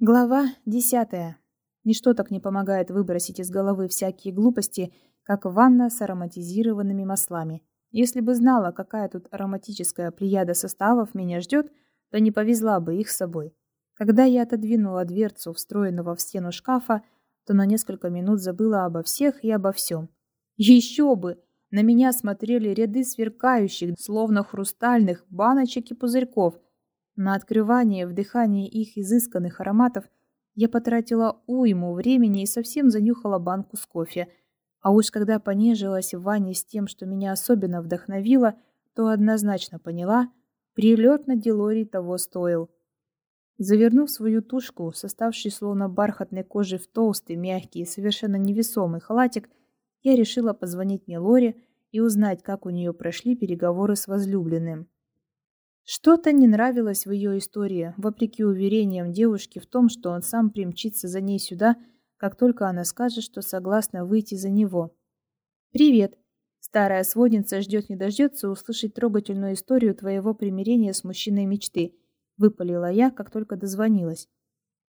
Глава десятая. Ничто так не помогает выбросить из головы всякие глупости, как ванна с ароматизированными маслами. Если бы знала, какая тут ароматическая плеяда составов меня ждет, то не повезла бы их с собой. Когда я отодвинула дверцу встроенного в стену шкафа, то на несколько минут забыла обо всех и обо всем. Еще бы! На меня смотрели ряды сверкающих, словно хрустальных, баночек и пузырьков – на открывание вдыхание их изысканных ароматов я потратила уйму времени и совсем занюхала банку с кофе. А уж когда понежилась в ванне с тем, что меня особенно вдохновило, то однозначно поняла, прилет на Делорий того стоил. Завернув свою тушку, составший словно бархатной кожи в толстый, мягкий и совершенно невесомый халатик, я решила позвонить Милоре и узнать, как у нее прошли переговоры с возлюбленным. Что-то не нравилось в ее истории, вопреки уверениям девушки в том, что он сам примчится за ней сюда, как только она скажет, что согласна выйти за него. «Привет!» Старая сводница ждет не дождется услышать трогательную историю твоего примирения с мужчиной мечты, выпалила я, как только дозвонилась.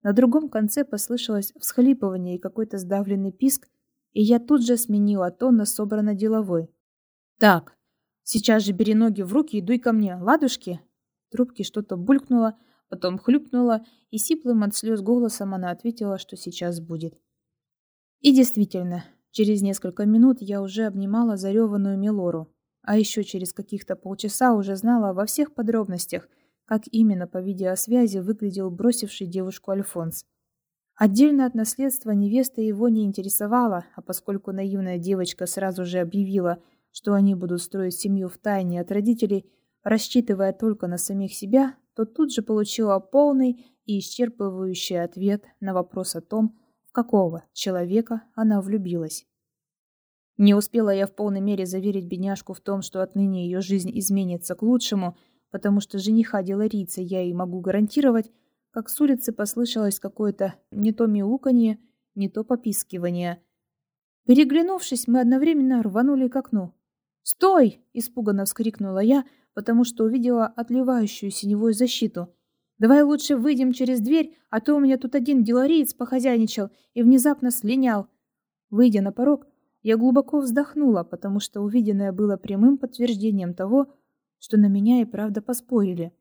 На другом конце послышалось всхлипывание и какой-то сдавленный писк, и я тут же сменила тон на собрано деловой. «Так, сейчас же бери ноги в руки и дуй ко мне, ладушки!» Трубке что-то булькнуло, потом хлюпнуло, и сиплым от слез голосом она ответила, что сейчас будет. И действительно, через несколько минут я уже обнимала зареванную Милору, а еще через каких-то полчаса уже знала во всех подробностях, как именно по видеосвязи выглядел бросивший девушку Альфонс. Отдельно от наследства невеста его не интересовала, а поскольку наивная девочка сразу же объявила, что они будут строить семью в тайне от родителей, рассчитывая только на самих себя, то тут же получила полный и исчерпывающий ответ на вопрос о том, в какого человека она влюбилась. Не успела я в полной мере заверить бедняжку в том, что отныне ее жизнь изменится к лучшему, потому что жениха деларица я ей могу гарантировать, как с улицы послышалось какое-то не то мяуканье, не то попискивание. Переглянувшись, мы одновременно рванули к окну. «Стой!» – испуганно вскрикнула я, потому что увидела отливающую синевую защиту. «Давай лучше выйдем через дверь, а то у меня тут один делариец похозяйничал и внезапно слинял». Выйдя на порог, я глубоко вздохнула, потому что увиденное было прямым подтверждением того, что на меня и правда поспорили.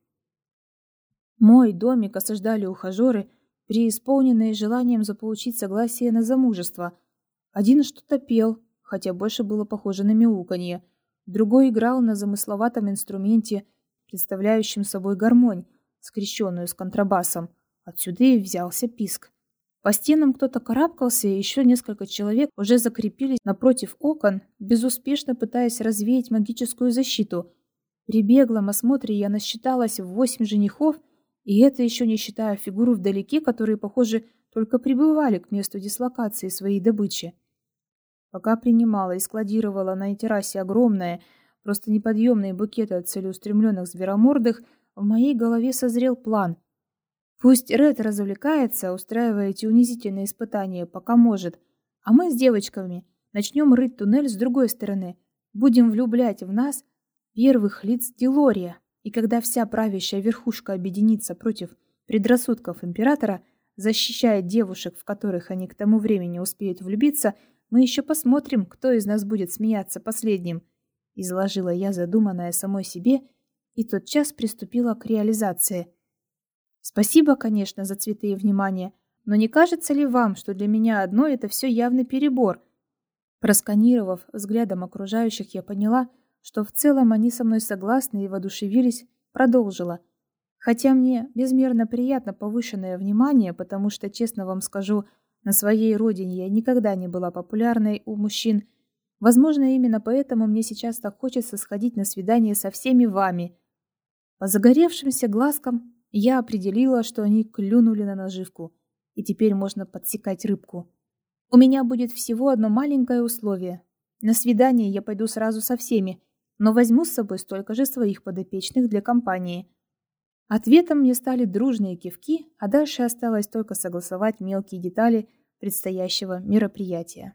Мой домик осаждали ухажеры, преисполненные желанием заполучить согласие на замужество. Один что-то пел, хотя больше было похоже на мяуканье – Другой играл на замысловатом инструменте, представляющем собой гармонь, скрещенную с контрабасом. Отсюда и взялся писк. По стенам кто-то карабкался, и еще несколько человек уже закрепились напротив окон, безуспешно пытаясь развеять магическую защиту. При беглом осмотре я насчиталась в восемь женихов, и это еще не считая фигуру вдалеке, которые, похоже, только прибывали к месту дислокации своей добычи. Пока принимала и складировала на террасе огромные, просто неподъемные букеты от целеустремленных зверомордых, в моей голове созрел план. Пусть Ред развлекается, устраивая эти унизительные испытания, пока может, а мы с девочками начнем рыть туннель с другой стороны, будем влюблять в нас первых лиц Делория, и когда вся правящая верхушка объединится против предрассудков императора, защищая девушек, в которых они к тому времени успеют влюбиться, мы еще посмотрим, кто из нас будет смеяться последним. Изложила я задуманное самой себе и тотчас приступила к реализации. Спасибо, конечно, за цветы и внимание, но не кажется ли вам, что для меня одно это все явный перебор? Просканировав взглядом окружающих, я поняла, что в целом они со мной согласны и воодушевились, продолжила. Хотя мне безмерно приятно повышенное внимание, потому что, честно вам скажу, на своей родине я никогда не была популярной у мужчин. Возможно, именно поэтому мне сейчас так хочется сходить на свидание со всеми вами. По загоревшимся глазкам я определила, что они клюнули на наживку, и теперь можно подсекать рыбку. У меня будет всего одно маленькое условие. На свидание я пойду сразу со всеми, но возьму с собой столько же своих подопечных для компании. Ответом мне стали дружные кивки, а дальше осталось только согласовать мелкие детали предстоящего мероприятия.